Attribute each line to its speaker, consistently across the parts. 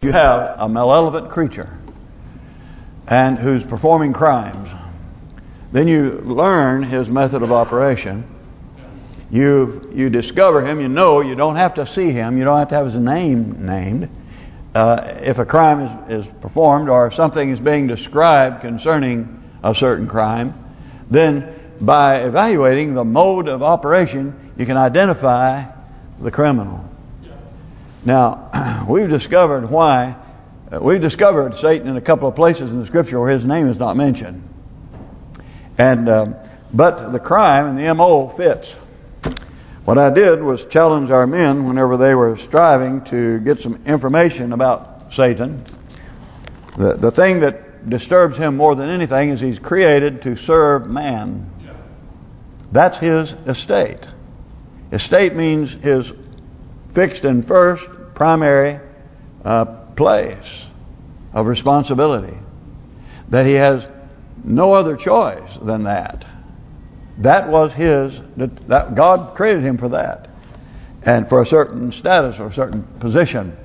Speaker 1: you have a malevolent creature and who's performing crimes, then you learn his method of operation. You you discover him. You know you don't have to see him. You don't have to have his name named. Uh, if a crime is, is performed or if something is being described concerning a certain crime, then by evaluating the mode of operation, you can identify the criminal. Now, we've discovered why. Uh, we've discovered Satan in a couple of places in the Scripture where his name is not mentioned. and uh, But the crime and the M.O. fits. What I did was challenge our men whenever they were striving to get some information about Satan. The, the thing that disturbs him more than anything is he's created to serve man. That's his estate. Estate means his fixed and first primary uh, place of responsibility. That he has no other choice than that. That was his, that God created him for that. And for a certain status or a certain position.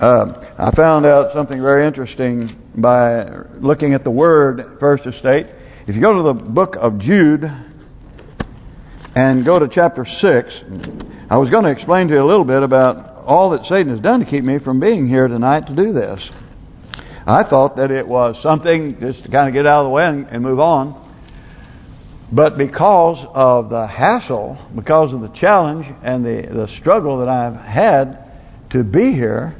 Speaker 1: Uh, I found out something very interesting by looking at the word first estate. If you go to the book of Jude and go to chapter 6, I was going to explain to you a little bit about all that Satan has done to keep me from being here tonight to do this. I thought that it was something just to kind of get out of the way and, and move on. But because of the hassle, because of the challenge and the, the struggle that I've had to be here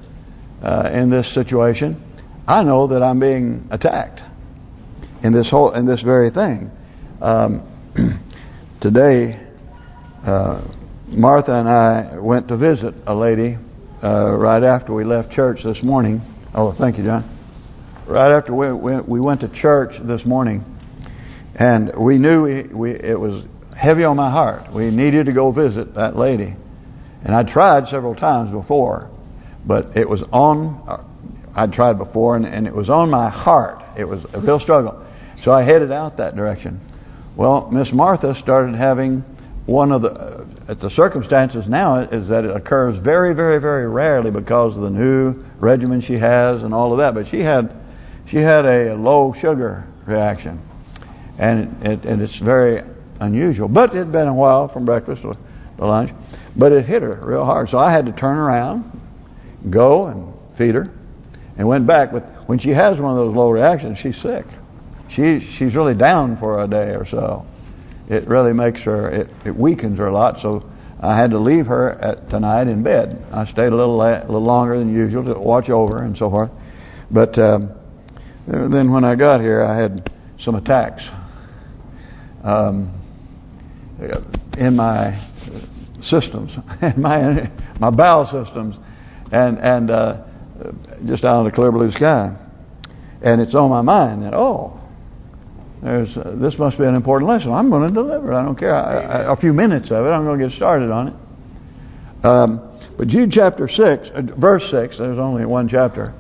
Speaker 1: uh, in this situation, I know that I'm being attacked in this whole in this very thing. Um, today, uh, Martha and I went to visit a lady uh, right after we left church this morning. Oh, thank you, John. Right after we we, we went to church this morning, and we knew we, we it was heavy on my heart. We needed to go visit that lady, and I tried several times before, but it was on. Uh, I'd tried before, and, and it was on my heart. It was a real struggle. So I headed out that direction. Well, Miss Martha started having one of the the circumstances now is that it occurs very, very, very rarely because of the new regimen she has and all of that. But she had she had a low sugar reaction, and it, and it's very unusual. But it had been a while from breakfast to, to lunch, but it hit her real hard. So I had to turn around, go and feed her, and went back. But when she has one of those low reactions, she's sick. She she's really down for a day or so it really makes her, it, it weakens her a lot. So I had to leave her at tonight in bed. I stayed a little a little longer than usual to watch over and so forth. But um, then when I got here, I had some attacks um, in my systems, in my my bowel systems, and and uh, just out of the clear blue sky. And it's on my mind that oh, there's uh, this must be an important lesson. I'm going to deliver it. I don't care. I, I, a few minutes of it. I'm going to get started on it. Um, but Jude chapter 6, uh, verse 6, there's only one chapter.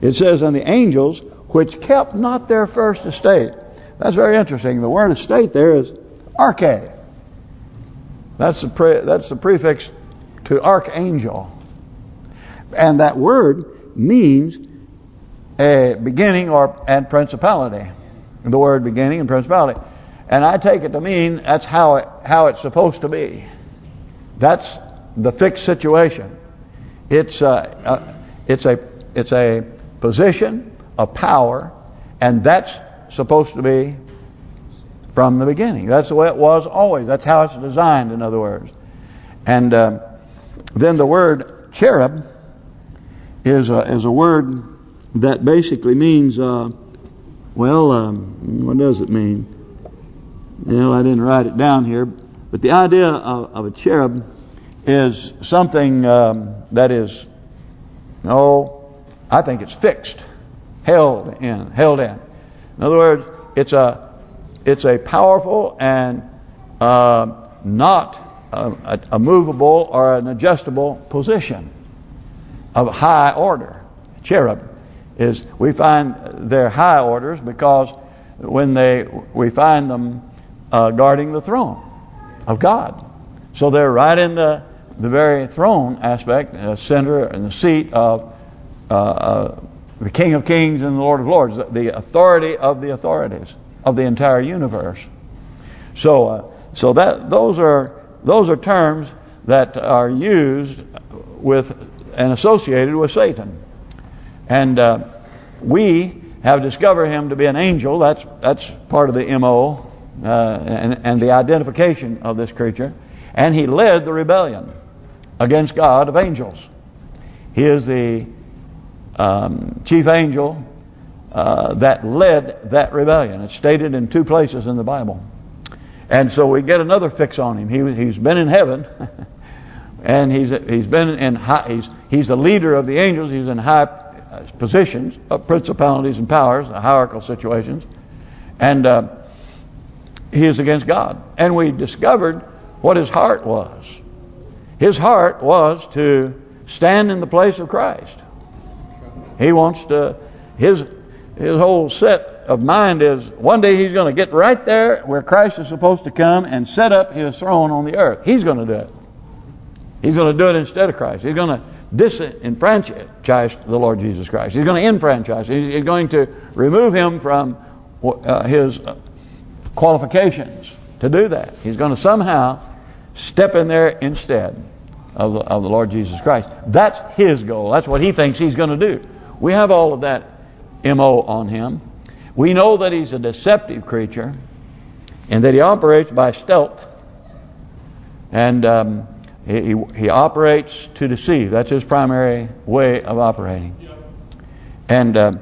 Speaker 1: It says, And the angels which kept not their first estate. That's very interesting. The word estate there is arche. That's the pre, that's the prefix to archangel. And that word means a beginning or and principality the word beginning and principality. And I take it to mean that's how it how it's supposed to be. That's the fixed situation. It's a, a it's a it's a position of power, and that's supposed to be from the beginning. That's the way it was always. That's how it's designed, in other words. And uh, then the word cherub is a, is a word that basically means uh, well, um, what does it mean? Well, I didn't write it down here, but the idea of, of a cherub is something um, that is, oh, I think it's fixed, held in, held in. In other words, it's a it's a powerful and uh, not a, a movable or an adjustable position of high order, cherub is we find their high orders because when they we find them uh, guarding the throne of God. So they're right in the the very throne aspect, uh, center and the seat of uh, uh, the King of Kings and the Lord of Lords, the authority of the authorities of the entire universe. So, uh, so that those are those are terms that are used with and associated with Satan, and uh, we have discovered him to be an angel. That's that's part of the mo uh, and and the identification of this creature, and he led the rebellion against God of angels. He is the um, chief angel uh, that led that rebellion. It's stated in two places in the Bible. And so we get another fix on him. He he's been in heaven, and he's he's been in high, he's he's the leader of the angels. He's in high positions of principalities and powers, hierarchical situations, and uh, he is against God. And we discovered what his heart was. His heart was to stand in the place of Christ. He wants to, his his whole set of mind is one day he's going to get right there where Christ is supposed to come and set up his throne on the earth. He's going to do it. He's going to do it instead of Christ. He's going to disenfranchise the Lord Jesus Christ. He's going to enfranchise. He's going to remove him from uh, his qualifications to do that. He's going to somehow step in there instead of the, of the Lord Jesus Christ. That's his goal. That's what he thinks he's going to do. We have all of that MO on him. We know that he's a deceptive creature and that he operates by stealth. And um, he, he operates to deceive. That's his primary way of operating. And uh,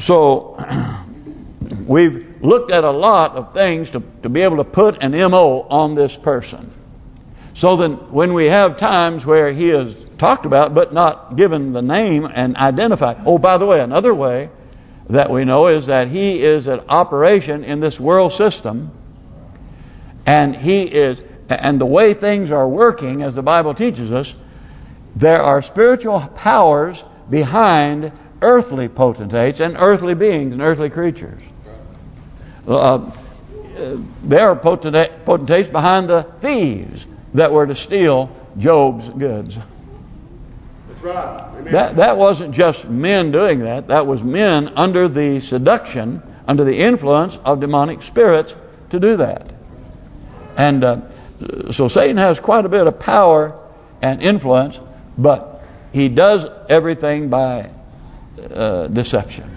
Speaker 1: so we've looked at a lot of things to, to be able to put an MO on this person. So then when we have times where he is talked about but not given the name and identified. Oh, by the way, another way that we know is that he is an operation in this world system and he is and the way things are working as the Bible teaches us there are spiritual powers behind earthly potentates and earthly beings and earthly creatures. Uh, there are potentates behind the thieves that were to steal Job's goods.
Speaker 2: Right.
Speaker 1: That that wasn't just men doing that. That was men under the seduction, under the influence of demonic spirits to do that. And uh, so Satan has quite a bit of power and influence, but he does everything by uh, deception.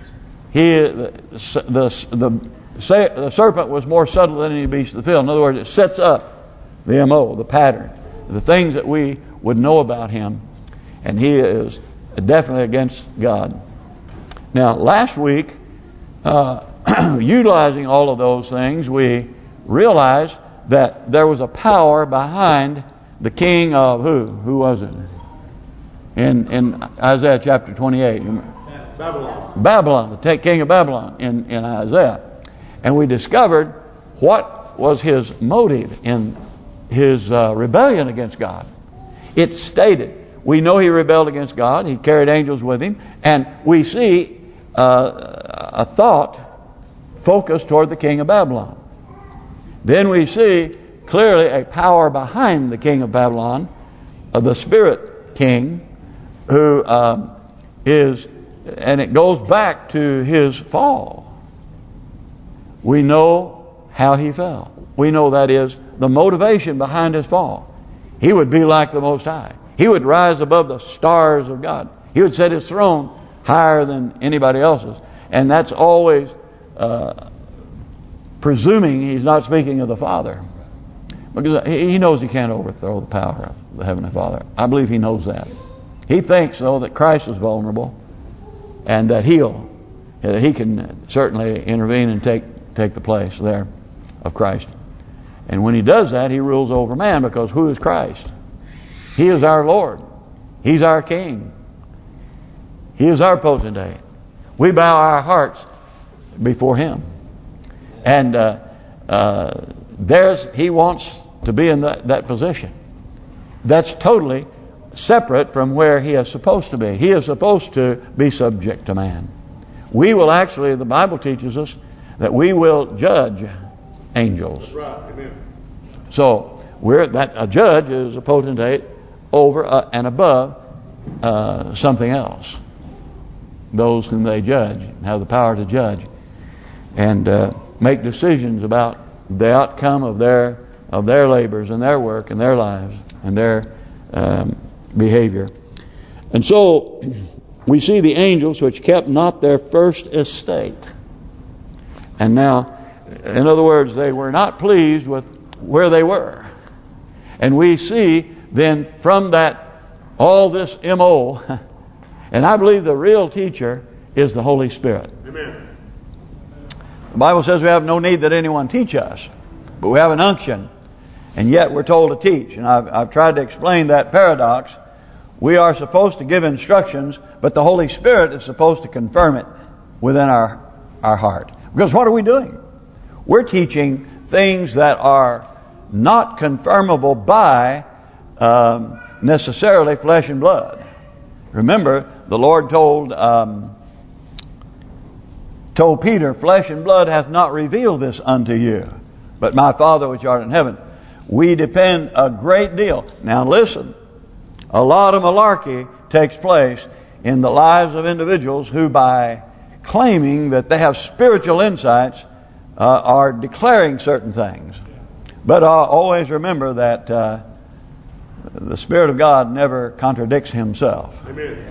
Speaker 1: He the the the, the serpent was more subtle than any beast of the field. In other words, it sets up the mo, the pattern, the things that we would know about him and he is definitely against God. Now, last week, uh, utilizing all of those things, we realized that there was a power behind the king of who? Who was it? In in Isaiah chapter 28.
Speaker 2: Babylon.
Speaker 1: Babylon, the king of Babylon in, in Isaiah. And we discovered what was his motive in his uh, rebellion against God. It stated we know he rebelled against God. He carried angels with him. And we see uh, a thought focused toward the king of Babylon. Then we see clearly a power behind the king of Babylon, uh, the spirit king, who um, is, and it goes back to his fall. We know how he fell. We know that is the motivation behind his fall. He would be like the Most High. He would rise above the stars of God. He would set his throne higher than anybody else's. And that's always uh, presuming he's not speaking of the Father. Because he knows he can't overthrow the power of the Heavenly Father. I believe he knows that. He thinks, though, that Christ is vulnerable and that he'll, that he can certainly intervene and take take the place there of Christ. And when he does that, he rules over man because who is Christ? He is our Lord. He's our King. He is our potentate. We bow our hearts before Him. And uh, uh, there's He wants to be in that, that position. That's totally separate from where He is supposed to be. He is supposed to be subject to man. We will actually, the Bible teaches us, that we will judge angels.
Speaker 2: Right. Amen.
Speaker 1: So we're that a judge is a potentate over uh, and above uh, something else. Those whom they judge have the power to judge and uh, make decisions about the outcome of their of their labors and their work and their lives and their um, behavior. And so we see the angels which kept not their first estate. And now, in other words, they were not pleased with where they were. And we see then from that all this M.O. And I believe the real teacher is the Holy Spirit.
Speaker 2: Amen.
Speaker 1: The Bible says we have no need that anyone teach us. But we have an unction. And yet we're told to teach. And I've, I've tried to explain that paradox. We are supposed to give instructions, but the Holy Spirit is supposed to confirm it within our our heart. Because what are we doing? We're teaching things that are not confirmable by um, necessarily flesh and blood. Remember, the Lord told um, told Peter, "Flesh and blood hath not revealed this unto you, but my Father which art in heaven." We depend a great deal. Now listen, a lot of malarkey takes place in the lives of individuals who, by claiming that they have spiritual insights, uh, are declaring certain things. But uh, always remember that uh, the Spirit of God never contradicts Himself.
Speaker 2: Amen.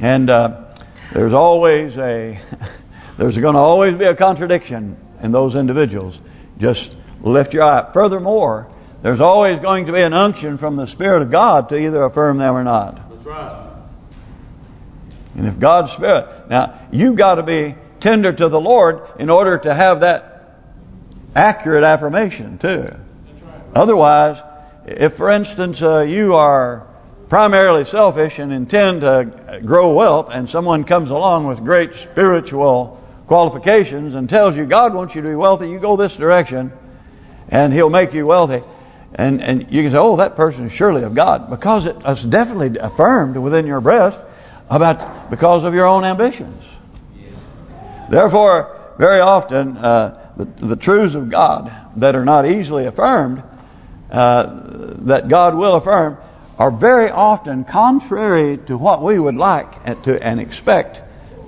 Speaker 1: And uh, there's always a there's going to always be a contradiction in those individuals. Just lift your eye. Furthermore, there's always going to be an unction from the Spirit of God to either affirm them or not.
Speaker 2: That's right.
Speaker 1: And if God's Spirit... Now, you've got to be tender to the Lord in order to have that accurate affirmation, too. Otherwise, if, for instance, uh, you are primarily selfish and intend to grow wealth and someone comes along with great spiritual qualifications and tells you God wants you to be wealthy, you go this direction and He'll make you wealthy. And and you can say, oh, that person is surely of God. Because it, it's definitely affirmed within your breast about because of your own ambitions. Therefore, very often, uh, the, the truths of God that are not easily affirmed, uh, that God will affirm, are very often contrary to what we would like and, to, and expect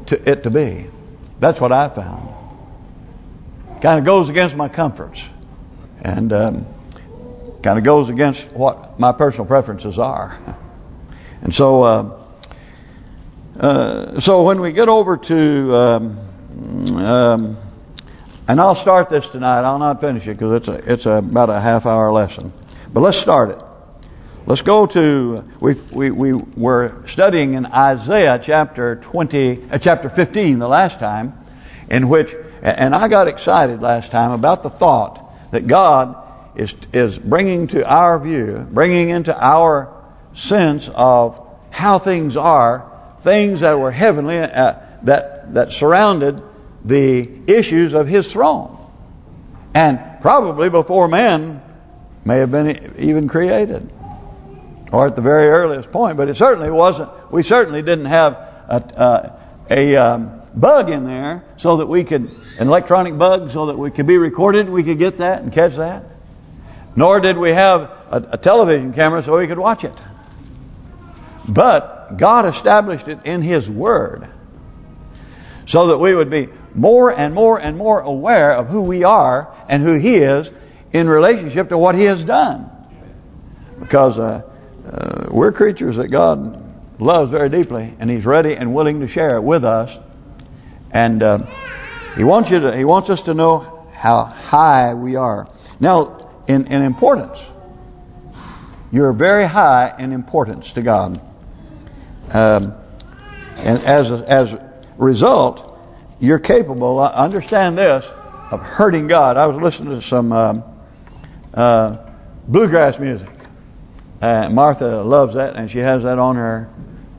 Speaker 1: to, it to be. That's what I found. Kind of goes against my comforts. And um, kind of goes against what my personal preferences are. And so... Uh, uh, so when we get over to, um, um, and I'll start this tonight. I'll not finish it because it's a, it's a, about a half hour lesson. But let's start it. Let's go to we we we were studying in Isaiah chapter 20, uh, chapter 15 the last time, in which and I got excited last time about the thought that God is is bringing to our view, bringing into our sense of how things are things that were heavenly, uh, that that surrounded the issues of His throne, and probably before man may have been even created, or at the very earliest point. But it certainly wasn't. We certainly didn't have a a um, bug in there so that we could an electronic bug so that we could be recorded. We could get that and catch that. Nor did we have a, a television camera so we could watch it. But God established it in His Word so that we would be more and more and more aware of who we are and who He is in relationship to what He has done. Because uh, uh, we're creatures that God loves very deeply, and He's ready and willing to share it with us. And uh, He wants you to He wants us to know how high we are. Now, in in importance, you're very high in importance to God. Um, and as a, as a result, you're capable, I understand this, of hurting God. I was listening to some um, uh, bluegrass music. Uh, Martha loves that, and she has that on her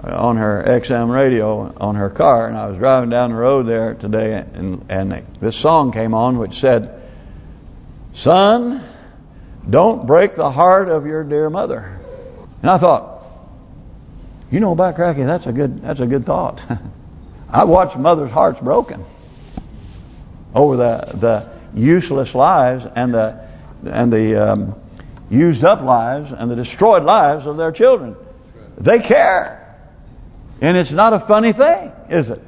Speaker 1: on her XM radio on her car. And I was driving down the road there today, and and this song came on, which said, "Son, don't break the heart of your dear mother." And I thought, you know about Cracky, that's a good that's a good thought. I watched mothers' hearts broken over the the useless lives and the and the um, used up lives and the destroyed lives of their children. They care. And it's not a funny thing, is it?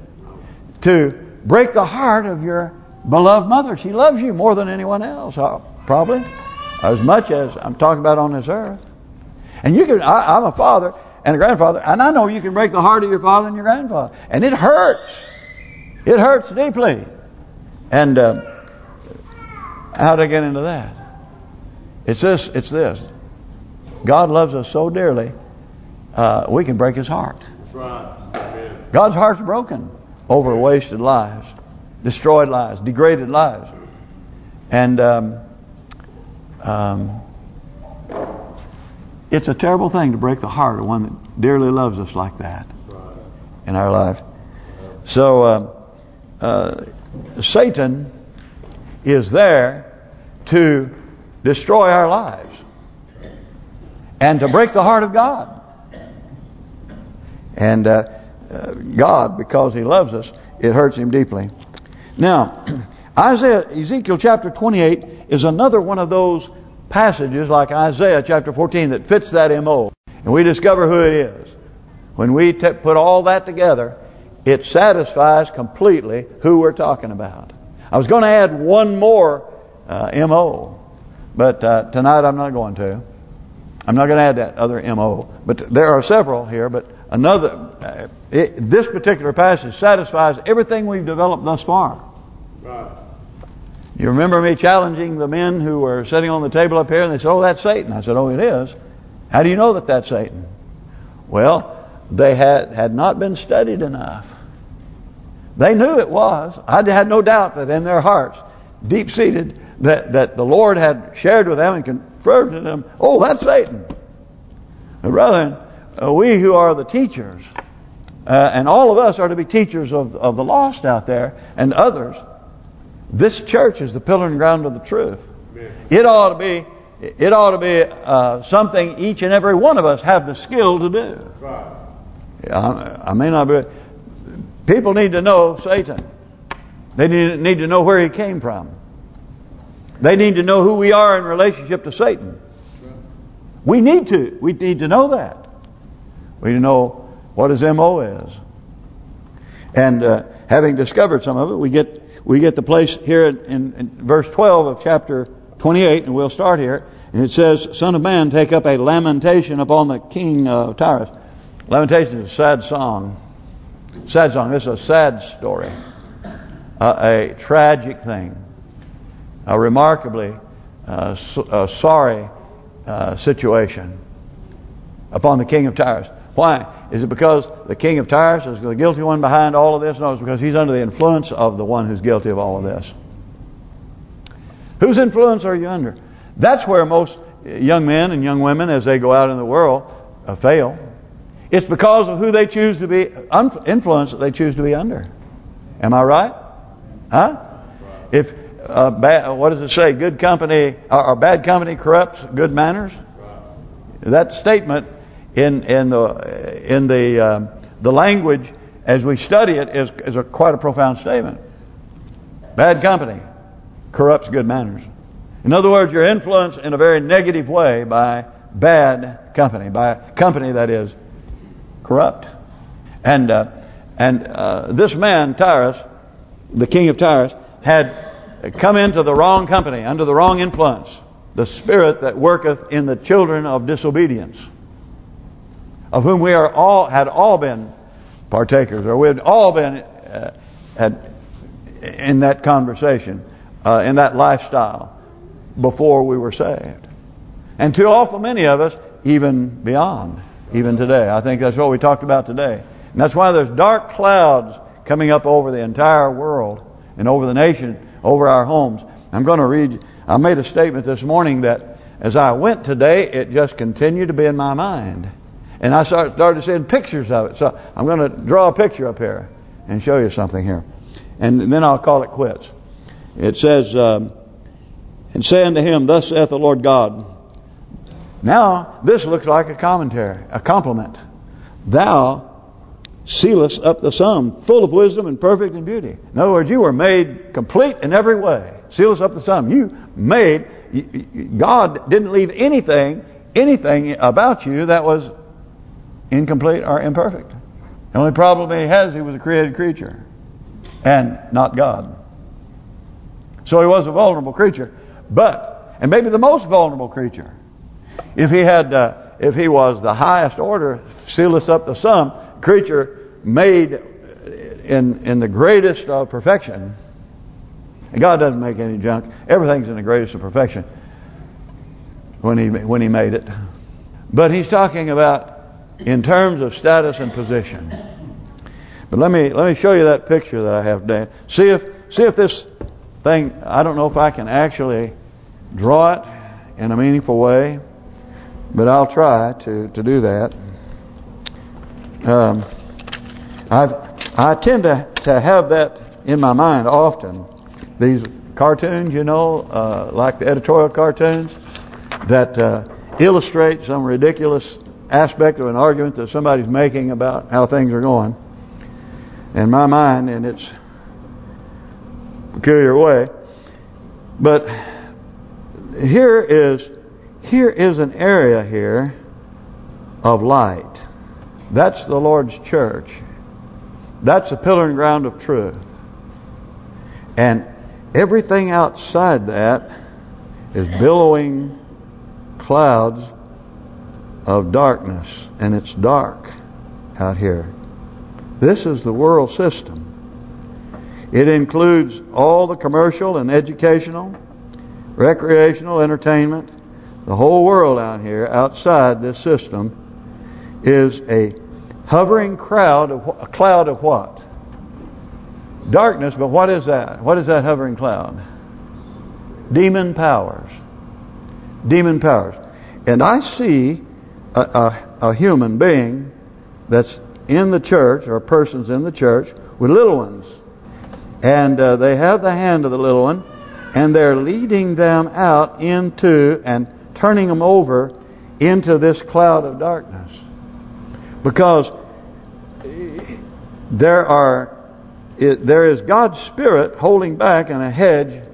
Speaker 1: To break the heart of your beloved mother. She loves you more than anyone else, uh, probably. As much as I'm talking about on this earth. And you can, I, I'm a father and a grandfather, and I know you can break the heart of your father and your grandfather. And it hurts. It hurts deeply. And uh, how to get into that? It's this. It's this. God loves us so dearly, uh, we can break His heart.
Speaker 2: Right.
Speaker 1: God's heart's broken over wasted lives, destroyed lives, degraded lives. And um, um, it's a terrible thing to break the heart of one that dearly loves us like that in our life. So uh, uh, Satan is there to destroy our lives and to break the heart of God. And uh, uh, God, because He loves us, it hurts Him deeply. Now, Isaiah, Ezekiel chapter 28 is another one of those passages like Isaiah chapter 14 that fits that M.O. And we discover who it is. When we put all that together, it satisfies completely who we're talking about. I was going to add one more uh, M.O. But uh, tonight I'm not going to. I'm not going to add that other M.O. But there are several here. But another, uh, it, this particular passage satisfies everything we've developed thus far.
Speaker 2: Right.
Speaker 1: You remember me challenging the men who were sitting on the table up here and they said, oh, that's Satan. I said, oh, it is. How do you know that that's Satan? Well, they had, had not been studied enough. They knew it was. I had no doubt that in their hearts, deep-seated, that, that the Lord had shared with them and confirmed to them, oh, that's Satan. Rather, uh, we who are the teachers, uh, and all of us are to be teachers of, of the lost out there and others, this church is the pillar and ground of the truth.
Speaker 2: Amen.
Speaker 1: It ought to be it ought to be uh, something each and every one of us have the skill to do.
Speaker 2: Right.
Speaker 1: I, I may not be... People need to know Satan. They need, need to know where he came from. They need to know who we are in relationship to Satan. We need to. We need to know that. We need to know what his M.O. is. And uh, having discovered some of it, we get we get the place here in, in, verse 12 of chapter 28, and we'll start here. And it says, Son of man, take up a lamentation upon the king of Tyrus. Lamentation is a sad song. Sad song. This is a sad story. Uh, a tragic thing. A remarkably uh, so, sorry uh, situation upon the king of Tyrus. Why? Is it because the king of Tyrus is the guilty one behind all of this? No, it's because he's under the influence of the one who's guilty of all of this. Whose influence are you under? That's where most young men and young women, as they go out in the world, uh, fail. It's because of who they choose to be influenced that they choose to be under. Am I right? Huh? If uh, bad, what does it say? Good company or, or bad company corrupts good manners. That statement in in the in the um, the language as we study it is is a quite a profound statement. Bad company corrupts good manners. In other words, you're influenced in a very negative way by bad company, by company that is corrupt. And uh, and uh, this man Tyrus, the king of Tyrus, had come into the wrong company, under the wrong influence, the spirit that worketh in the children of disobedience of whom we are all had all been partakers, or we had all been uh, had in that conversation, uh, in that lifestyle, before we were saved. And too awful many of us, even beyond, even today. I think that's what we talked about today. And that's why there's dark clouds coming up over the entire world and over the nation, over our homes. I'm going to read, I made a statement this morning that as I went today, it just continued to be in my mind. And I start, started seeing pictures of it. So I'm going to draw a picture up here and show you something here. And then I'll call it quits. It says, um, And say unto him, Thus saith the Lord God. Now, this looks like a commentary, a compliment. Thou sealest up the sum, full of wisdom and perfect in beauty. In other words, you were made complete in every way. Sealest up the sum. You made, God didn't leave anything, anything about you that was incomplete or imperfect. The only problem he has, he was a created creature and not God. So he was a vulnerable creature, but and maybe the most vulnerable creature. If he had, uh, if he was the highest order, seal us up the sum creature made in in the greatest of perfection. And God doesn't make any junk. Everything's in the greatest of perfection when he when he made it. But he's talking about in terms of status and position. But let me let me show you that picture that I have, Dan. See if see if this thing. I don't know if I can actually draw it in a meaningful way, but I'll try to to do that. Um, I tend to to have that in my mind often. These cartoons, you know, uh, like the editorial cartoons that uh, illustrate some ridiculous aspect of an argument that somebody's making about how things are going. In my mind, in its peculiar way. But here is here is an area here of light. That's the Lord's church. That's the pillar and ground of truth. And everything outside that is billowing clouds of darkness. And it's dark out here. This is the world system. It includes all the commercial and educational, recreational, entertainment. The whole world out here, outside this system, is a hovering crowd of a cloud of what? Darkness, but what is that? What is that hovering cloud? Demon powers. Demon powers. And I see a, a, a human being that's in the church, or persons in the church, with little ones. And uh, they have the hand of the little one, and they're leading them out into and turning them over into this cloud of darkness. Because there are it, there is God's Spirit holding back in a hedge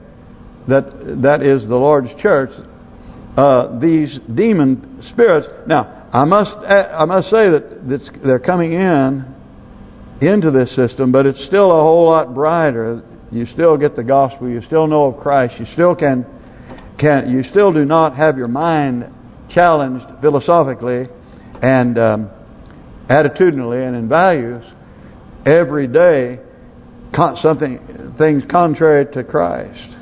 Speaker 1: that that is the Lord's church. Uh, these demon spirits. Now, I must I must say that they're coming in into this system, but it's still a whole lot brighter. You still get the gospel. You still know of Christ. You still can can you still do not have your mind challenged philosophically and um, attitudinally and in values every day something things contrary to Christ.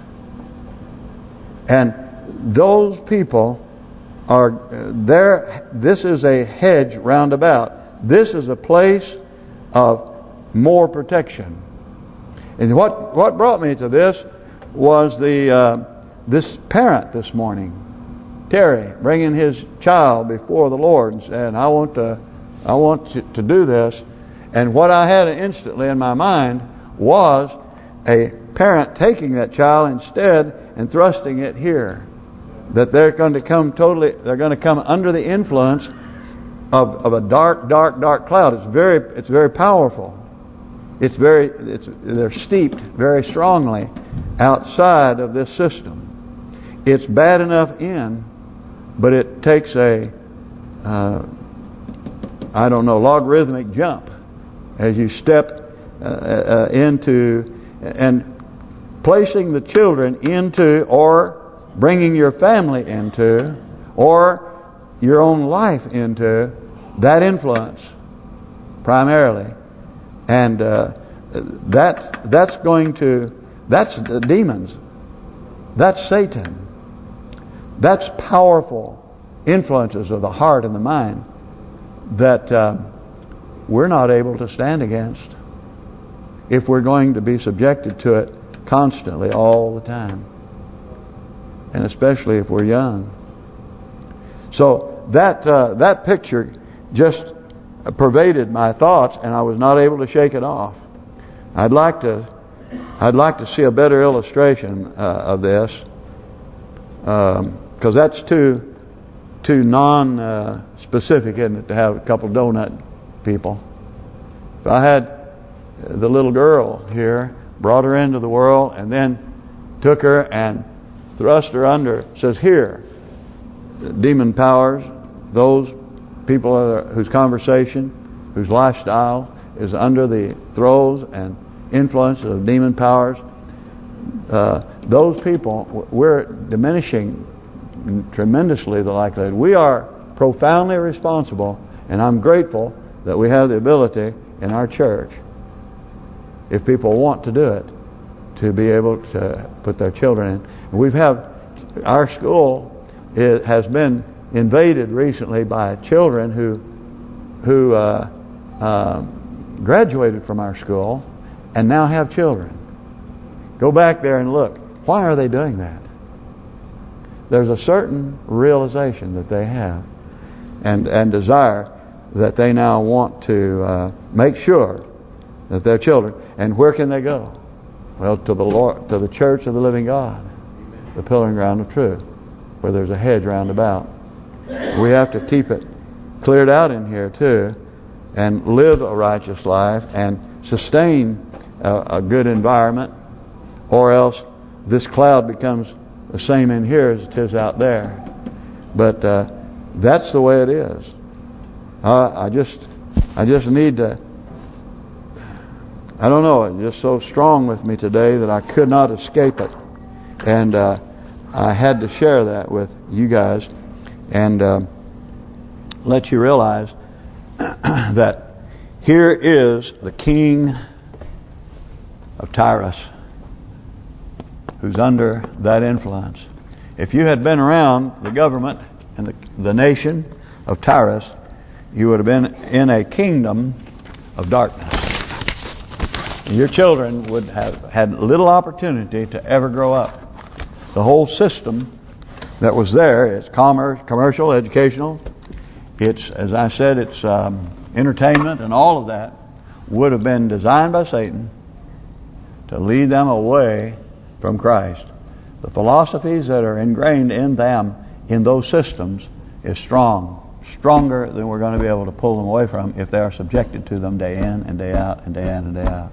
Speaker 1: And those people are there. This is a hedge roundabout. This is a place of more protection. And what what brought me to this was the uh, this parent this morning, Terry, bringing his child before the Lord and "I want to, I want to, do this." And what I had instantly in my mind was a parent taking that child instead and thrusting it here. That they're going to come totally, they're going to come under the influence of of a dark, dark, dark cloud. It's very, it's very powerful. It's very, it's they're steeped very strongly outside of this system. It's bad enough in, but it takes a, uh, I don't know, logarithmic jump as you step uh, uh, into and placing the children into or bringing your family into or your own life into that influence primarily. And uh, that that's going to that's the demons. That's Satan. That's powerful influences of the heart and the mind that uh, we're not able to stand against if we're going to be subjected to it constantly all the time. And especially if we're young. So that uh, that picture just pervaded my thoughts and I was not able to shake it off. I'd like to I'd like to see a better illustration uh, of this because um, that's too too non-specific, uh, isn't it, to have a couple donut people. If I had the little girl here, brought her into the world, and then took her and thrust her under. Says here, demon powers, those people whose conversation, whose lifestyle is under the throes and influence of demon powers, uh, those people, we're diminishing tremendously the likelihood. We are profoundly responsible, and I'm grateful that we have the ability in our church, if people want to do it, to be able to put their children in. We've have our school it has been invaded recently by children who who uh, uh, graduated from our school and now have children. Go back there and look. Why are they doing that? There's a certain realization that they have and and desire that they now want to uh, make sure that their children. And where can they go? Well, to the Lord, to the Church of the Living God, the pillar and ground of truth, where there's a hedge round about. We have to keep it cleared out in here too, and live a righteous life and sustain a, a good environment, or else this cloud becomes the same in here as it is out there. But uh, that's the way it is. I just, I just need to. I don't know. It's just so strong with me today that I could not escape it, and uh, I had to share that with you guys, and uh, let you realize that here is the king of Tyrus, who's under that influence. If you had been around the government and the, the nation of Tyrus, you would have been in a kingdom of darkness. Your children would have had little opportunity to ever grow up. The whole system that was there, it's commerce, commercial, educational, it's, as I said, it's um, entertainment and all of that would have been designed by Satan to lead them away from Christ. The philosophies that are ingrained in them, in those systems, is strong stronger than we're going to be able to pull them away from if they are subjected to them day in and day out and day in and day out.